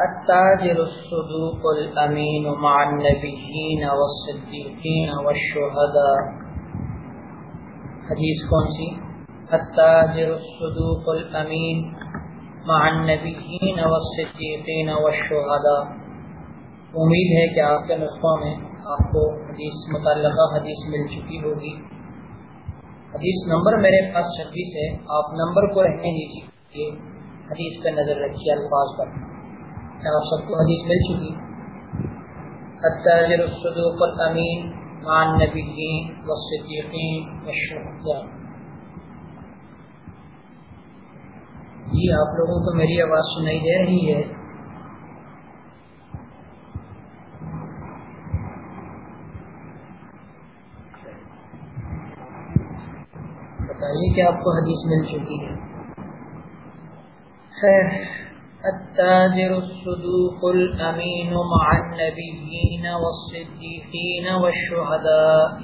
التاجر الصدوق الأمين مع النبيين والصديقين والشهداء. حدیث کون سی؟ التاجر الصدوق الأمين مع النبيين والصديقين والشهداء. امید ہے کہ آپ کے نسخوں میں آپ کو حدیث متعلقہ حدیث مل چکی ہوگی. حدیث نمبر میرے پاس چھبیس ہے، آپ نمبر کو رہنے دیجیے جی، حدیث پہ نظر رکھیے الفاظ پر. آپ سب کو حدیث مل چکی التاجر الصدوق الامین مع النبیین والصدیقین والشہداء جی آپ لوگوں کو میری آواز سنائی دے رہی ہے۔ بتائیے کہ آپ کو حدیث مل چکی ہے۔ خیر۔ التاجر الصدوق الأمين مع النبيين والصديقين والشهداء.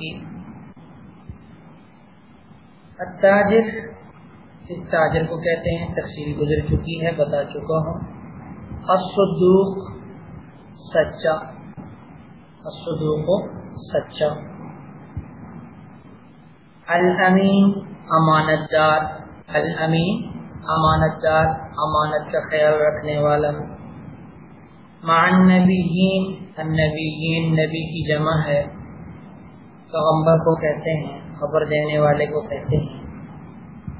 التاجر، اس تاجر کو کہتے ہیں، تفصیل گزر چکی ہے، بتا چکا ہوں. الصدوق، سچا. الصدوق سچا. الامین امانت دار الامین امانت دار امانت کا خیال رکھنے والا۔ مع النبیین النبیین، نبی کی جمع ہے۔ پیغمبر کو کہتے ہیں، خبر دینے والے کو کہتے ہیں۔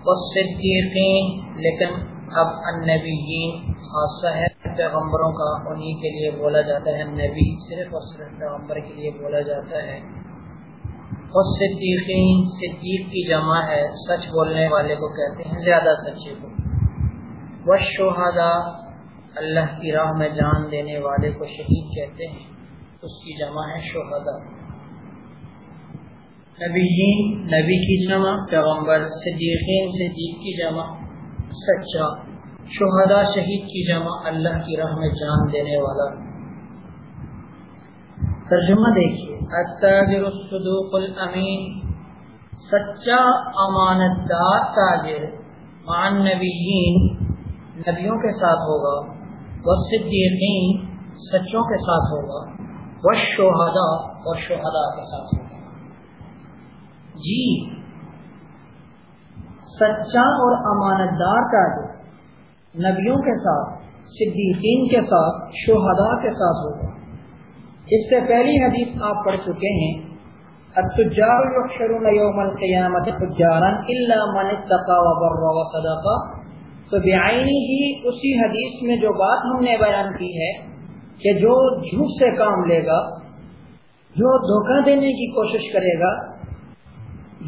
والصدیقین، لیکن اب النبیین خاصہ ہے، پیغمبروں کا انہی کے لیے بولا جاتا ہے۔ نبی صرف اور صرف پیغمبر کے لیے بولا جاتا ہے۔ صدیقین، صدیق کی جمع ہے، سچ بولنے والے کو کہتے ہیں، زیادہ سچے کو۔ وشہدا اللہ کی راہ میں جان دینے والے کو شہید کہتے ہیں، اس کی جمع ہے شہدا نبیین، نبی کی جمع، پیغمبر، صدیقین، صدیق کی جمع، سچا۔ شہدا شہید کی جمع، اللہ کی راہ میں جان دینے والا۔ ترجمہ دیکھیے۔ التاجر الصدوق الامین سچا امانت دار تاجر مع النبیین، نبیوں کے ساتھ ہوگا۔ وہ صدیقین سچوں کے ساتھ ہوگا۔ وہ شہدا اور شہدا کے ساتھ ہوگا۔ جی سچا اور امانت دار کا نبیوں کے ساتھ، صدیقین کے ساتھ شہدا کے ساتھ ہوگا۔ اس سے پہلی حدیث آپ پڑھ چکے ہیں، التجار يحشرون يوم القيامة تجارا إلا من اتقى وبر وصدق تو بیائی ہی اسی حدیث میں جو بات ہم نے بیان کی ہے کہ جو جھوٹ سے کام لے گا، جو دھوکہ دینے کی کوشش کرے گا،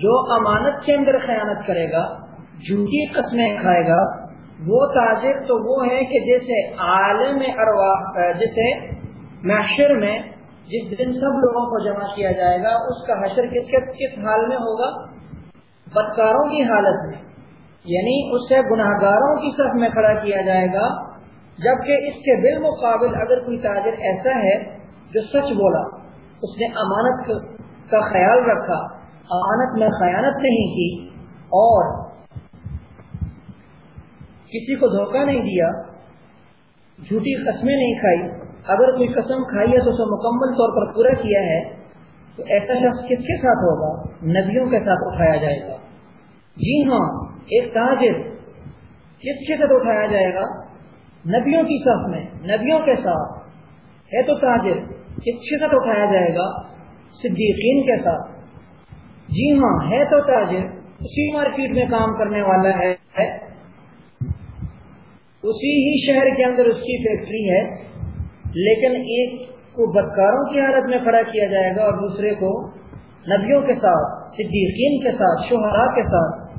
جو امانت کے اندر خیانت کرے گا، جھوٹی قسمیں کھائے گا، وہ تاجر تو وہ ہے کہ جیسے عالم ارواح، جیسے معاشر میں جس دن سب لوگوں کو جمع کیا جائے گا، اس کا حشر کس کے کس حال میں ہوگا؟ بدکاروں کی حالت میں۔ یعنی اس سے گناہ گاروں کی صف میں کھڑا کیا جائے گا، جبکہ اس کے بالمقابل اگر کوئی تاجر ایسا ہے جو سچ بولا، اس نے امانت کا خیال رکھا، امانت میں خیانت نہیں کی، اور کسی کو دھوکہ نہیں دیا، جھوٹی قسمیں نہیں کھائی اگر کوئی قسم کھائی ہے تو اسے مکمل طور پر پورا کیا ہے، تو ایسا شخص کس کے ساتھ ہوگا؟ نبیوں کے ساتھ اٹھایا جائے گا۔ جی ہاں ایک تاجر کس کے ساتھ اٹھایا جائے گا؟ نبیوں کی صف میں، نبیوں کے ساتھ۔ ہے تو تاجر کس کے ساتھ اٹھایا جائے گا؟ صدیقین کے ساتھ۔ جی ہاں ہے تو تاجر اسی مارکیٹ میں کام کرنے والا ہے۔ اسی ہی شہر کے اندر اس کی فیکٹری ہے۔ لیکن ایک کو بدکاروں کی حالت میں کھڑا کیا جائے گا اور دوسرے کو نبیوں کے ساتھ، صدیقین کے ساتھ، شہرا کے ساتھ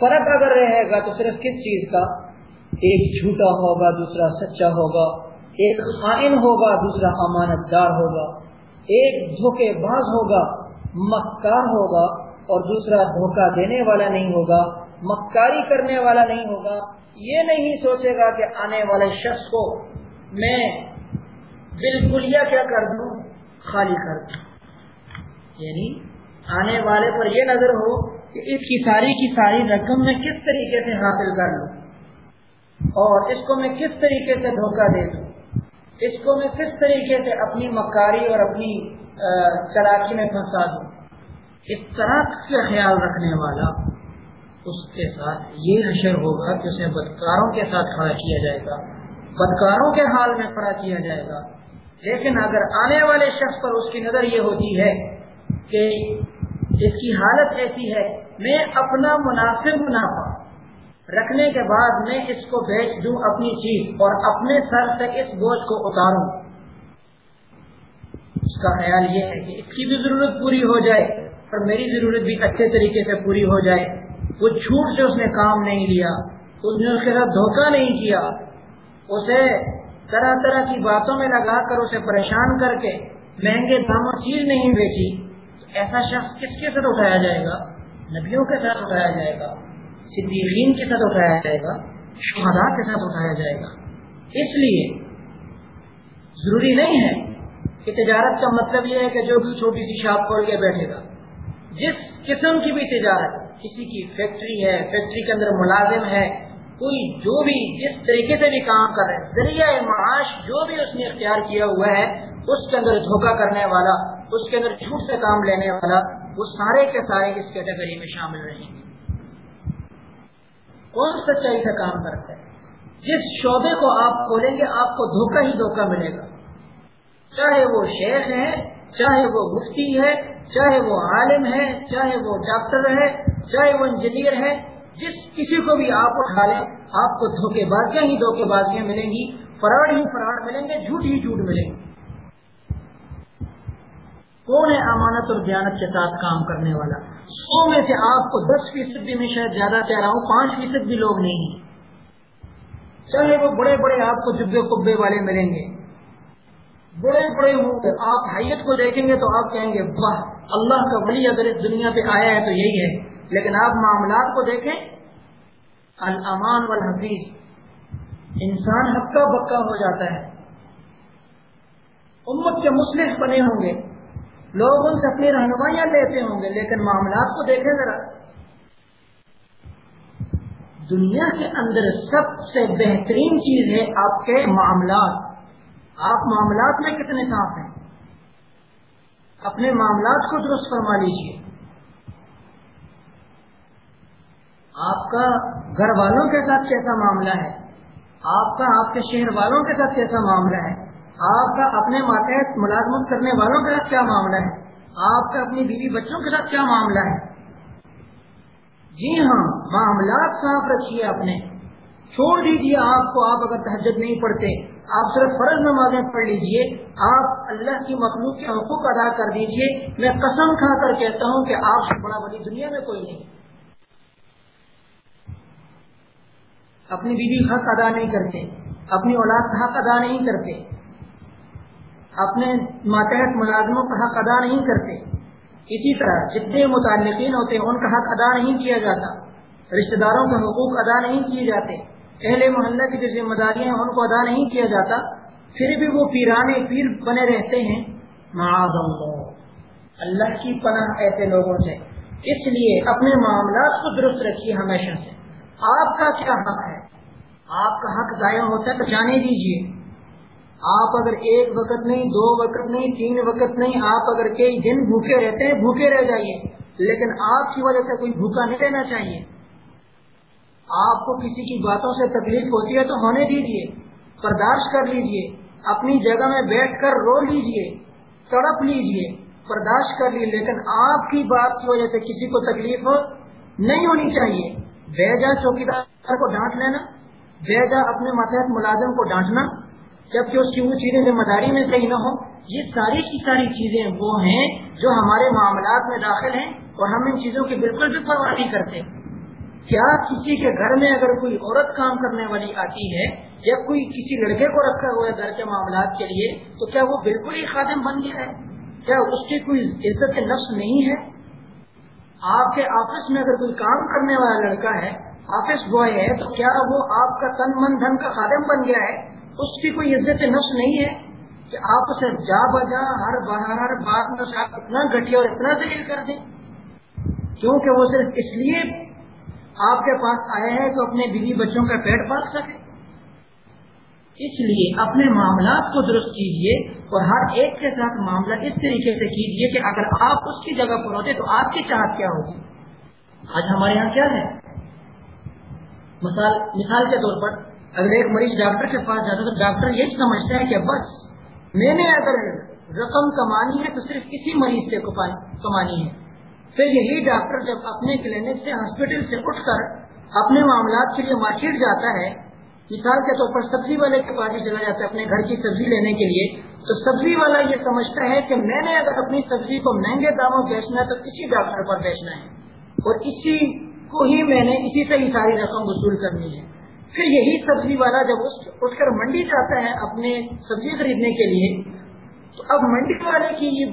فرق اگر رہے گا تو صرف کس چیز کا؟ ایک جھوٹا ہوگا، دوسرا سچا ہوگا، ایک خائن ہوگا، دوسرا امانت دار ہوگا، ایک دھوکے باز ہوگا، مکار ہوگا اور دوسرا دھوکہ دینے والا نہیں ہوگا، مکاری کرنے والا نہیں ہوگا۔ یہ نہیں سوچے گا کہ آنے والے شخص کو میں بالکل یا کیا کر دوں؟ خالی کر دوں۔ یعنی آنے والے پر یہ نظر ہو کہ اس کی ساری کی ساری رقم میں کس طریقے سے حاصل کر لوں۔ اور اس کو میں کس طریقے سے دھوکہ دے دوں۔ اس کو میں کس طریقے سے اپنی مکاری اور اپنی چلاکی میں پھنسا دوں۔ اس طرح کا خیال رکھنے والا اس کے ساتھ یہ حشر ہوگا کہ اسے بدکاروں کے ساتھ کھڑا کیا جائے گا۔ بدکاروں کے حال میں کھڑا کیا جائے گا۔ لیکن اگر آنے والے شخص پر اس کی نظر یہ ہوتی ہے کہ اس کی حالت ایسی ہے، میں اپنا مناسب منافع رکھنے کے بعد میں اس کو بیچ دوں اپنی چیز اور اپنے سر سے اس بوجھ کو اتاروں۔ اس کا خیال یہ ہے کہ اس کی بھی ضرورت پوری ہو جائے اور میری ضرورت بھی اچھے طریقے سے پوری ہو جائے۔ وہ چھوٹ سے اس نے کام نہیں لیا، اس نے اس کے ساتھ دھوکہ نہیں کیا، اسے طرح طرح کی باتوں میں لگا کر اسے پریشان کر کے مہنگے داموں چیز نہیں بیچی ایسا شخص کس کے ساتھ اٹھایا جائے گا؟ نبیوں کے ساتھ اٹھایا جائے گا، صدیقین کے ساتھ اٹھایا جائے گا شہدا کے ساتھ اٹھایا جائے گا۔ اس لیے ضروری نہیں ہے کہ تجارت کا مطلب یہ ہے کہ جو بھی چھوٹی سی شاپ کھول کے بیٹھے گا۔ جس قسم کی بھی تجارت، کسی کی فیکٹری ہے، فیکٹری کے اندر ملازم ہے کوئی جو بھی جس طریقے سے بھی کام کر رہے ہیں، ذریعہ معاش جو بھی اس نے اختیار کیا ہوا ہے، اس کے اندر دھوکہ کرنے والا، اس کے اندر جھوٹ سے کام لینے والا، وہ سارے کے سارے اس کیٹیگری میں شامل رہیں گے۔ کون سچائی سے کام کرتا ہے؟ جس شعبے کو آپ کھولیں گے، آپ کو دھوکہ ہی دھوکہ ملے گا۔ چاہے وہ شیخ ہے، چاہے وہ مفتی ہے، چاہے وہ عالم ہے، چاہے وہ ڈاکٹر ہے، چاہے وہ انجینئر ہے جس کسی کو بھی آپ اٹھا لیں آپ کو دھوکے بازیاں ہی دھوکے بازیاں ملیں گی، فراڈ ہی فراڈ ملیں گے، جھوٹ ہی جھوٹ ملیں گے۔ کون ہے امانت اور دیانت کے ساتھ کام کرنے والا؟ سو میں سے آپ کو دس فیصد بھی میں شاید زیادہ کہہ رہا ہوں، پانچ فیصد بھی لوگ نہیں ہیں۔ چاہے وہ بڑے بڑے آپ کو جبے کبے والے ملیں گے۔ بڑے بڑے ہوں گے آپ حیت کو دیکھیں گے تو آپ کہیں گے، واہ، اللہ کا ولی اگر اس دنیا پہ آیا ہے تو یہی ہے۔ لیکن آپ معاملات کو دیکھیں الامان والحفیظ، انسان ہکا بکا ہو جاتا ہے۔ امت کے مسلح بنے ہوں گے۔ لوگ ان سے اپنی رہنمائیاں لیتے ہوں گے، لیکن معاملات کو دیکھیں ذرا۔ دنیا کے اندر سب سے بہترین چیز ہے آپ کے معاملات۔ آپ معاملات میں کتنے صاف ہیں؟ اپنے معاملات کو درست فرما لیجیے آپ کا گھر والوں کے ساتھ کیسا معاملہ ہے؟ آپ کا آپ کے شہر والوں کے ساتھ کیسا معاملہ ہے؟ آپ کا اپنے ماتحت ملازمت کرنے والوں کے ساتھ کیا معاملہ ہے؟ آپ کا اپنی بیوی بچوں کے ساتھ کیا معاملہ ہے؟ جی ہاں معاملات صاف رکھیے اپنے چھوڑ دیجیے آپ کو آپ اگر تحجد نہیں پڑھتے۔ آپ صرف فرض نمازیں پڑھ لیجیے آپ اللہ کی مخلوق کے حقوق ادا کر دیجیے میں قسم کھا کر کہتا ہوں کہ آپ سے بڑا بڑی دنیا میں کوئی نہیں۔ اپنی بیوی حق ادا نہیں کرتے، اپنی اولاد کا حق ادا نہیں کرتے، اپنے ماتحت ملازموں کا حق ادا نہیں کرتے۔ اسی طرح جتنے متعلقین ہوتے ہیں، ان کا حق ادا نہیں کیا جاتا۔ رشتہ داروں کے حقوق ادا نہیں کیے جاتے۔ اہل محلہ کی جو ذمہ داریاں ہیں، ان کو ادا نہیں کیا جاتا۔ پھر بھی وہ پیرانے پیر بنے رہتے ہیں۔ معاذ اللہ۔ اللہ کی پناہ ایسے لوگوں سے۔ اس لیے اپنے معاملات کو درست رکھیے ہمیشہ سے۔ آپ کا کیا حق ہے؟ آپ کا حق ضائع ہوتا ہے تو جانے دیجیے آپ اگر ایک وقت نہیں، دو وقت نہیں، تین وقت نہیں، آپ اگر کئی دن بھوکے رہتے ہیں، بھوکے رہ جائیے۔ لیکن آپ کی وجہ سے کوئی بھوکا نہیں رہنا چاہیے۔ آپ کو کسی کی باتوں سے تکلیف ہوتی ہے تو ہونے دیجیے برداشت کر لیجیے اپنی جگہ میں بیٹھ کر رو لیجیے تڑپ لیجیے برداشت کر لیجیے لیکن آپ کی بات کی وجہ سے کسی کو تکلیف نہیں ہونی چاہیے۔ بیجا چوکیدار کو ڈانٹ لینا۔ بیجا اپنے ماتحت ملازم کو ڈانٹنا، جبکہ اس کی وہ چیزیں ذمہ داری میں صحیح نہ ہو یہ ساری کی ساری چیزیں وہ ہیں جو ہمارے معاملات میں داخل ہیں اور ہم ان چیزوں کی بالکل بھی پرواہ نہیں کرتے۔ کیا کسی کے گھر میں اگر کوئی عورت کام کرنے والی آتی ہے یا کوئی کسی لڑکے کو رکھا ہوا ہے گھر کے معاملات کے لیے، تو کیا وہ بالکل ہی خادم بن گیا ہے؟ کیا اس کی کوئی عزت نفس نہیں ہے؟ آپ کے آفس میں اگر کوئی کام کرنے والا لڑکا ہے آفس بوائے ہے، تو کیا وہ آپ کا تن من دھن کا خادم بن گیا ہے؟ اس کی کوئی عزت نفس نہیں ہے کہ آپ اسے جا بجا ہر ہر بات میں اتنا گٹیا اور اتنا ذلیل کر دیں۔ کیونکہ وہ صرف اس لیے آپ کے پاس آئے ہیں تو اپنے بیوی بچوں کا پیٹ پال سکے۔ اس لیے اپنے معاملات کو درست کیجیے اور ہر ایک کے ساتھ معاملہ اس طریقے سے کیجیے کہ اگر آپ اس کی جگہ پر ہوتے تو آپ کی چاہت کیا ہوگی آج ہمارے یہاں کیا ہے؟ مثال مثال کے طور پر اگر ایک مریض ڈاکٹر کے پاس جاتا ہے تو ڈاکٹر یہ سمجھتا ہے کہ بس، میں نے اگر رقم کمانی ہے تو صرف کسی مریض سے کمانی ہے۔ پھر یہی ڈاکٹر جب اپنے کلینک سے ہاسپٹل سے اٹھ کر اپنے معاملات کے لیے مارکیٹ جاتا ہے، مثال کے طور پر سبزی والے کے پاس ہی چلا جاتا ہے اپنے گھر کی سبزی لینے کے لیے، تو سبزی والا یہ سمجھتا ہے کہ میں نے اگر اپنی سبزی کو مہنگے داموں بیچنا ہے تو کسی ڈاکٹر پر بیچنا ہے۔ اور اسی کو ہی میں نے اسی سے ہی ساری رقم وصول کرنی ہے۔ پھر یہی سبزی والا جب اٹھ کر منڈی جاتا ہے اپنے سبزی خریدنے کے لیے، تو اب منڈی والے کی یہ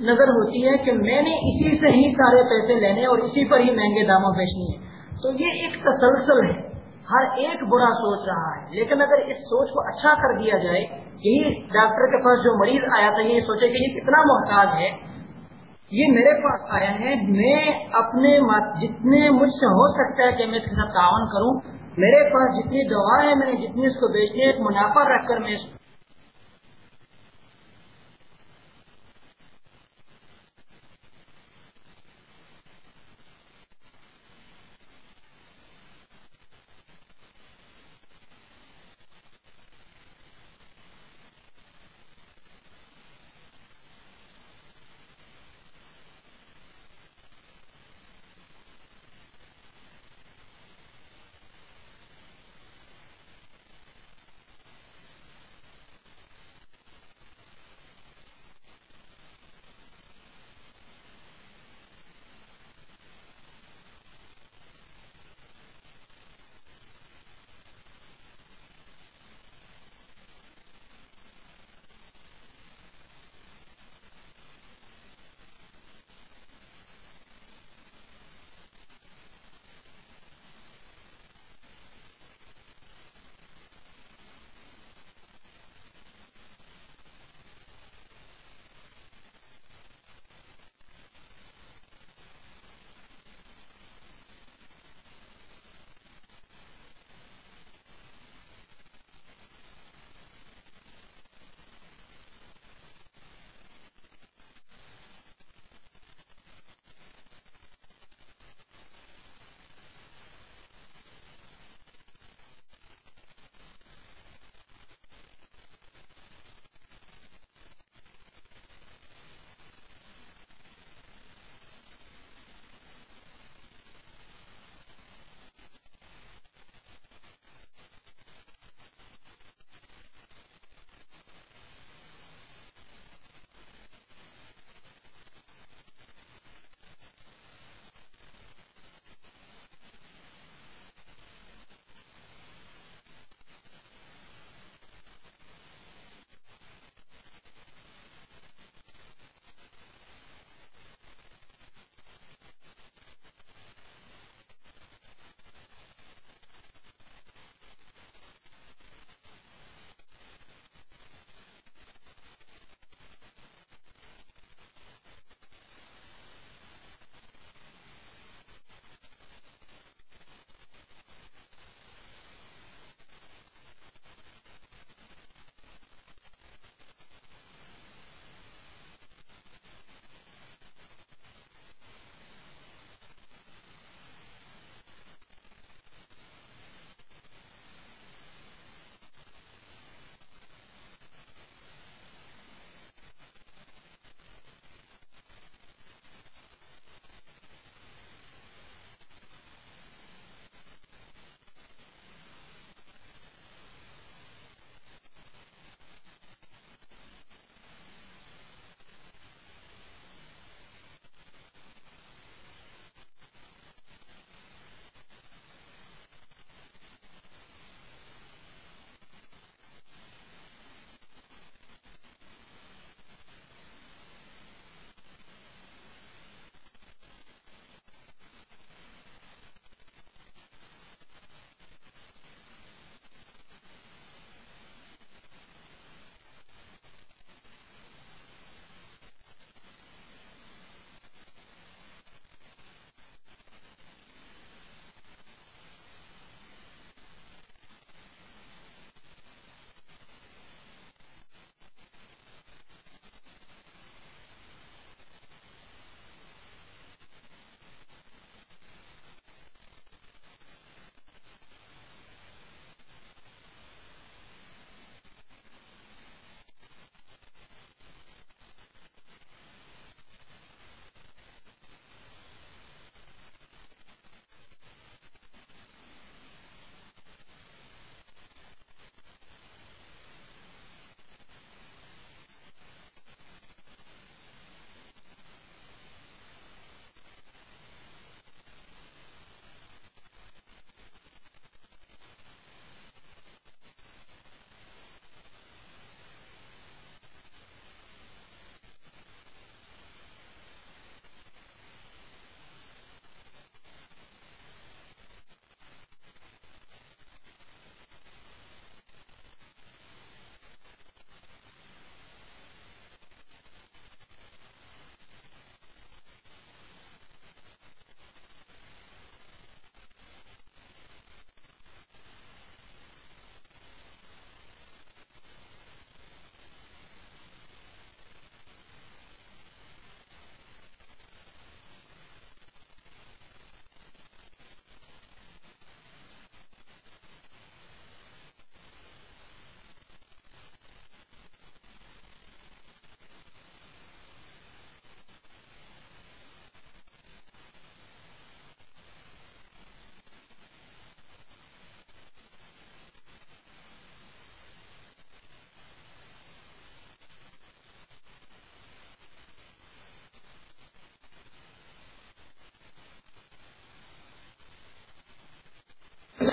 نظر ہوتی ہے کہ میں نے اسی سے ہی سارے پیسے لینے اور اسی پر ہی مہنگے داموں بیچنی ہے تو یہ ایک تسلسل ہے۔ ہر ایک برا سوچ رہا ہے۔ لیکن اگر اس سوچ کو اچھا کر دیا جائے، یہی ڈاکٹر کے پاس جو مریض آیا تھا یہ سوچے کہ یہ کتنا محتاج ہے۔ یہ میرے پاس آیا ہے۔ میں اپنے جتنے مجھ سے ہو سکتا ہے کہ میں اس کے ساتھ تعاون کروں، میرے پاس جتنی دوا ہے، میں نے جتنی اس کو بیچنی ہے منافع رکھ کر میں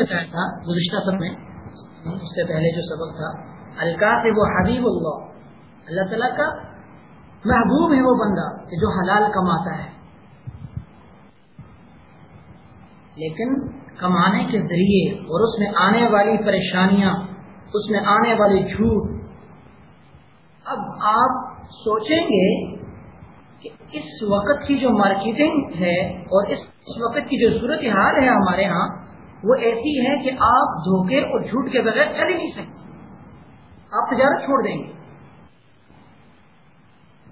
بتایا تھا، گزشتہ سب میں اس سے پہلے جو سبق تھا الکاف وہ حبیب اللہ اللہ تعالیٰ کا محبوب ہے وہ بندہ کہ جو حلال کماتا ہے۔ لیکن کمانے کے ذریعے اور اس میں آنے والی پریشانیاں، اس میں آنے والی جھوٹ۔ اب آپ سوچیں گے کہ اس وقت کی جو مارکیٹنگ ہے اور اس وقت کی جو صورت حال ہے ہمارے ہاں وہ ایسی ہے کہ آپ دھوکے اور جھوٹ کے بغیر چل ہی نہیں سکتے۔ آپ تجارت چھوڑ دیں گے۔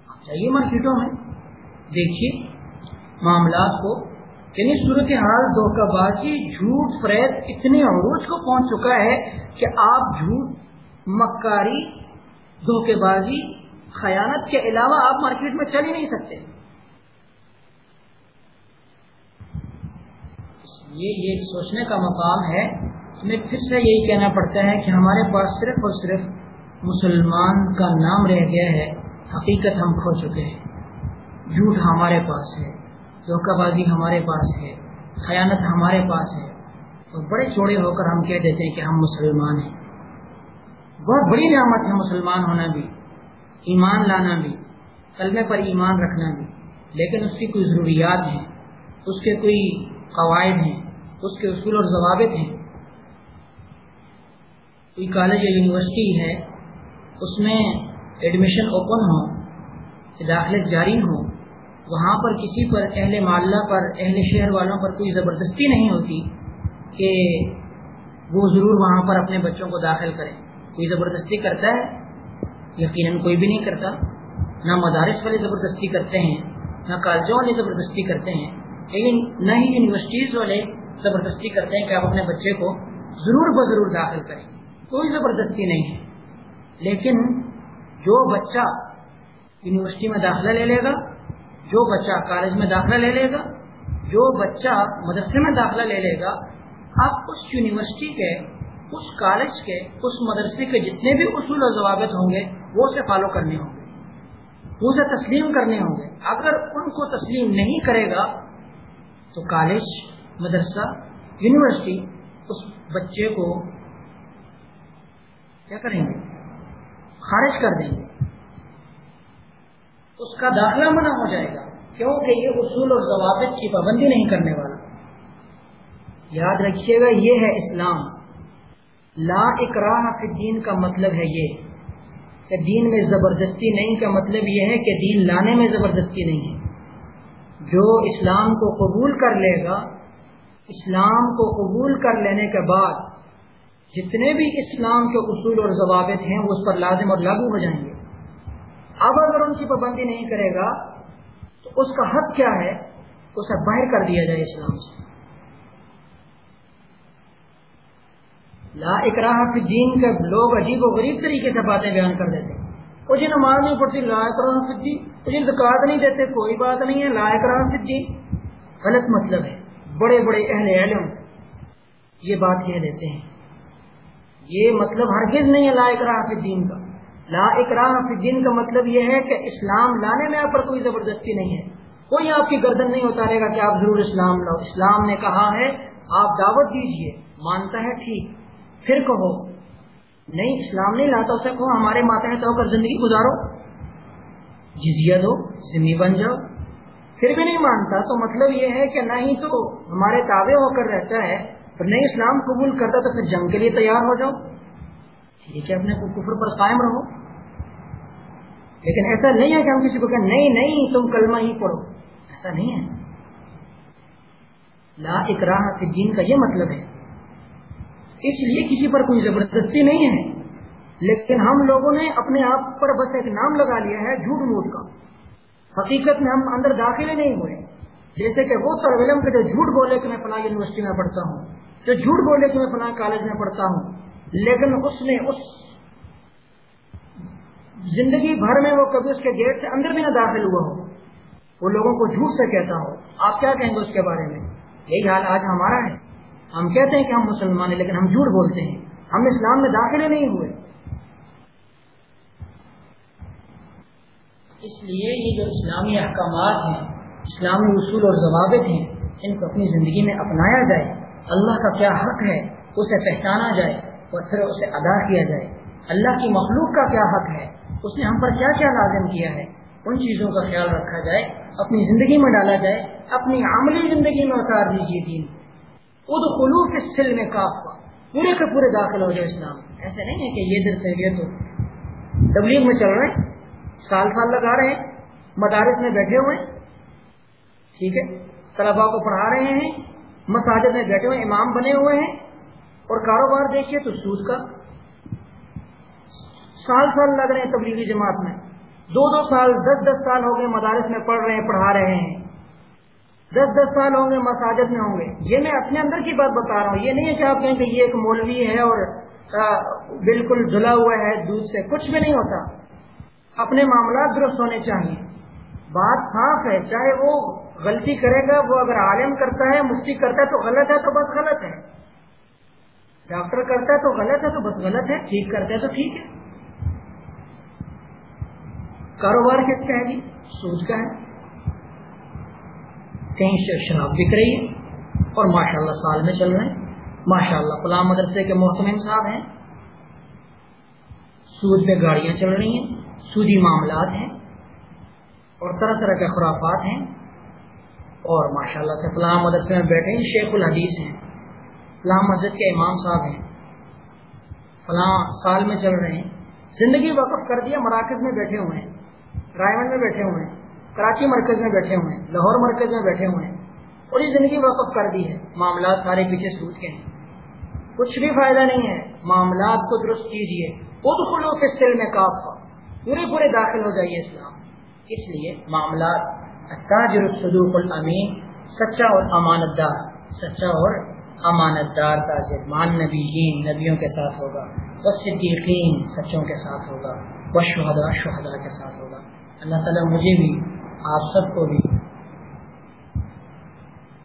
آپ جائیے مارکیٹوں میں۔ دیکھیے معاملات کو یعنی صورت حال دھوکہ بازی، جھوٹ، فریب، اتنے عروج کو پہنچ چکا ہے کہ آپ جھوٹ، مکاری، دھوکے بازی، خیانت کے علاوہ آپ مارکیٹ میں چل ہی نہیں سکتے۔ یہ یہ سوچنے کا مقام ہے۔ ہمیں پھر سے یہی کہنا پڑتا ہے کہ ہمارے پاس صرف اور صرف مسلمان کا نام رہ گیا ہے۔ حقیقت ہم کھو چکے ہیں۔ جھوٹ ہمارے پاس ہے۔ دھوکہ بازی ہمارے پاس ہے۔ خیانت ہمارے پاس ہے۔ اور بڑے چوڑے ہو کر ہم کہہ دیتے ہیں کہ ہم مسلمان ہیں۔ بہت بڑی نعمت ہے مسلمان ہونا بھی، ایمان لانا بھی کلمے پر ایمان رکھنا بھی۔ لیکن اس کی کوئی ضروریات ہیں؟ اس کے کوئی قواعد ہیں؟ اس کے اصول اور ضوابط ہیں۔ کوئی کالج یا یونیورسٹی ہے، اس میں ایڈمیشن اوپن ہو داخلے جاری ہو وہاں پر کسی پر اہل محلہ پر، اہل شہر والوں پر کوئی زبردستی نہیں ہوتی کہ وہ ضرور وہاں پر اپنے بچوں کو داخل کریں۔ کوئی زبردستی کرتا ہے، یقیناً کوئی بھی نہیں کرتا۔ نہ مدارس والے زبردستی کرتے ہیں، نہ کالجوں والے زبردستی کرتے ہیں، لیکن نہ ہی یونیورسٹیز والے زبردستی کرتے ہیں کہ آپ اپنے بچے کو ضرور بضرور داخل کریں۔ کوئی زبردستی نہیں ہے۔ لیکن جو بچہ یونیورسٹی میں داخلہ لے لے گا، جو بچہ کالج میں داخلہ لے لے گا، جو بچہ مدرسے میں داخلہ لے لے گا اب اس یونیورسٹی کے، اس کالج کے، اس مدرسے کے جتنے بھی اصول و ضوابط ہوں گے، وہ اسے فالو کرنے ہوں گے۔ وہ اسے تسلیم کرنے ہوں گے۔ اگر ان کو تسلیم نہیں کرے گا، تو کالج مدرسہ، یونیورسٹی، اس بچے کو کیا کریں گے؟ خارج کر دیں گے۔ اس کا داخلہ منع ہو جائے گا، کیونکہ یہ اصول اور ضوابط کی پابندی نہیں کرنے والا۔ یاد رکھیے گا، یہ ہے اسلام۔ لا اکراہ فی دین کا مطلب ہے یہ کہ دین میں زبردستی نہیں، کا مطلب یہ ہے کہ دین لانے میں زبردستی نہیں ہے۔ جو اسلام کو قبول کر لے گا اسلام کو قبول کر لینے کے بعد جتنے بھی اسلام کے اصول اور ضوابط ہیں وہ اس پر لازم اور لاگو ہو جائیں گے۔ اب اگر ان کی پابندی نہیں کرے گا، تو اس کا حق کیا ہے؟ اسے باہر کر دیا جائے اسلام سے۔ لا اکراہ فی دین کے لوگ عجیب و غریب طریقے سے باتیں بیان کر دیتے وہ جی نماز نہیں پڑتی لا اکراہ فی الدین۔ وہ جی زکات نہیں دیتے، کوئی بات نہیں ہے، لا اکراہ فی الدین۔ غلط مطلب ہے۔ بڑے بڑے اہل علم یہ بات کہہ دیتے ہیں۔ یہ مطلب ہرگز نہیں ہے لا اکراہ فی الدین کا۔ لا اکراہ فی الدین کا مطلب یہ ہے کہ اسلام لانے میں آپ پر کوئی زبردستی نہیں ہے۔ کوئی آپ کی گردن نہیں اتارے گا کہ آپ ضرور اسلام لاؤ۔ اسلام نے کہا ہے، آپ دعوت دیجیے، مانتا ہے ٹھیک، پھر کہو۔ نہیں، اسلام نہیں لاتا اسے کہو ہمارے ماتحت ہو کر زندگی گزارو۔ جزیہ دو ذمہ بن جاؤ۔ پھر بھی نہیں مانتا، تو مطلب یہ ہے کہ نہ ہی تو ہمارے تابع ہو کر رہتا ہے نہیں اسلام قبول کرتا تو پھر جنگ کے لیے تیار ہو جاؤ۔ ٹھیک ہے، اپنے کفر پر قائم رہو۔ لیکن ایسا نہیں ہے کہ ہم کسی کو کہ نہیں نہیں، تم کلمہ ہی پڑھو۔ ایسا نہیں ہے۔ لا اکراہ فی دین کا یہ مطلب ہے۔ اس لیے کسی پر کوئی زبردستی نہیں ہے۔ لیکن ہم لوگوں نے اپنے آپ پر بس ایک نام لگا لیا ہے، جھوٹ موٹ کا۔ حقیقت میں ہم اندر داخلے نہیں ہوئے۔ جیسے کہ وہ علم کے جو جھوٹ بولے کہ میں فلاں یونیورسٹی میں پڑھتا ہوں، جو جھوٹ بولے کہ میں فلاں کالج میں پڑھتا ہوں، لیکن اس نے اس زندگی بھر میں وہ کبھی اس کے گیٹ سے اندر بھی نہ داخل ہوا ہو۔ وہ لوگوں کو جھوٹ سے کہتا ہو۔ آپ کیا کہیں گے اس کے بارے میں؟ یہی حال آج ہمارا ہے۔ ہم کہتے ہیں کہ ہم مسلمان ہیں، لیکن ہم جھوٹ بولتے ہیں۔ ہم اسلام میں داخلے نہیں ہوئے۔ اس لیے یہ جو اسلامی احکامات ہیں، اسلامی اصول اور ضوابط ہیں، ان کو اپنی زندگی میں اپنایا جائے، اللہ کا کیا حق ہے، اسے پہچانا جائے اور پھر اسے ادا کیا جائے۔ اللہ کی مخلوق کا کیا حق ہے، اس نے ہم پر کیا کیا لازم کیا ہے؟ ان چیزوں کا خیال رکھا جائے، اپنی زندگی میں ڈالا جائے، اپنی عملی زندگی میں اتار دیجیے دین۔ خود خلوف اس سل میں کافا پورے کے پورے داخل ہو جائے اسلام۔ ایسے نہیں ہے کہ یہ دل سے یہ تو تبلیغ میں چل رہے ہیں سال سال لگا رہے ہیں، مدارس میں بیٹھے ہوئے ٹھیک ہے طلبا کو پڑھا رہے ہیں، مساجد میں بیٹھے ہوئے امام بنے ہوئے ہیں۔ اور کاروبار دیکھیے تو سود کا۔ سال سال لگ رہے ہیں تبلیغی جماعت میں۔ دو دو سال، دس دس سال ہو گئے مدارس میں پڑھ رہے ہیں، پڑھا رہے ہیں۔ دس دس سال ہوں گے، مساجد میں ہوں گے۔ یہ میں اپنے اندر کی بات بتا رہا ہوں۔ یہ نہیں ہے کہ آپ کہیں کہ یہ ایک مولوی ہے اور بالکل دھلا ہوا ہے، دودھ سے کچھ بھی نہیں ہوتا۔ اپنے معاملات درست ہونے چاہیے۔ بات صاف ہے، چاہے وہ غلطی کرے گا، وہ اگر عالم کرتا ہے، مفتی کرتا ہے تو غلط ہے تو بس غلط ہے۔ ڈاکٹر کرتا ہے تو غلط ہے تو بس غلط ہے، ٹھیک کرتا ہے تو ٹھیک ہے۔ کاروبار کس کا ہے جی؟ سود کا ہے۔ کہیں سے شراب بک رہی ہے اور ماشاء اللہ سال میں چل رہے ہیں۔ ماشاء اللہ فلاں مدرسے کے محتمم صاحب ہیں۔ سود پہ گاڑیاں چل رہی ہیں۔ سودی معاملات ہیں اور طرح طرح کے خرافات ہیں اور ماشاء اللہ سے فلاں مدرسے میں بیٹھے ہیں، شیخ الحدیث ہیں، فلاں مسجد کے امام صاحب ہیں، فلاں سال میں چل رہے ہیں۔ زندگی وقف کر دیا، مراکز میں بیٹھے ہوئے ہیں، رائے میں بیٹھے ہوئے ہیں، کراچی مرکز میں بیٹھے ہوئے ہیں، لاہور مرکز میں بیٹھے ہوئے ہیں۔ اور یہ زندگی وقف کر دی ہے۔ معاملات سارے پیچھے سوچ کے ہیں۔ کچھ بھی فائدہ نہیں ہے۔ معاملات کو درست کیجیے خود خلو کے سل میں کاف پورے پورے داخل ہو جائیے اسلام۔ اس لیے معاملات تاجر صدوق الامین، سچا اور امانت دار سچا اور امانت دار تاجر، مان نبیین، نبیوں کے ساتھ ہوگا۔ صدیقین سچوں کے ساتھ ہوگا۔ و شہدا شہدا کے ساتھ ہوگا۔ اللہ تعالیٰ مجھے بھی، آپ سب کو بھی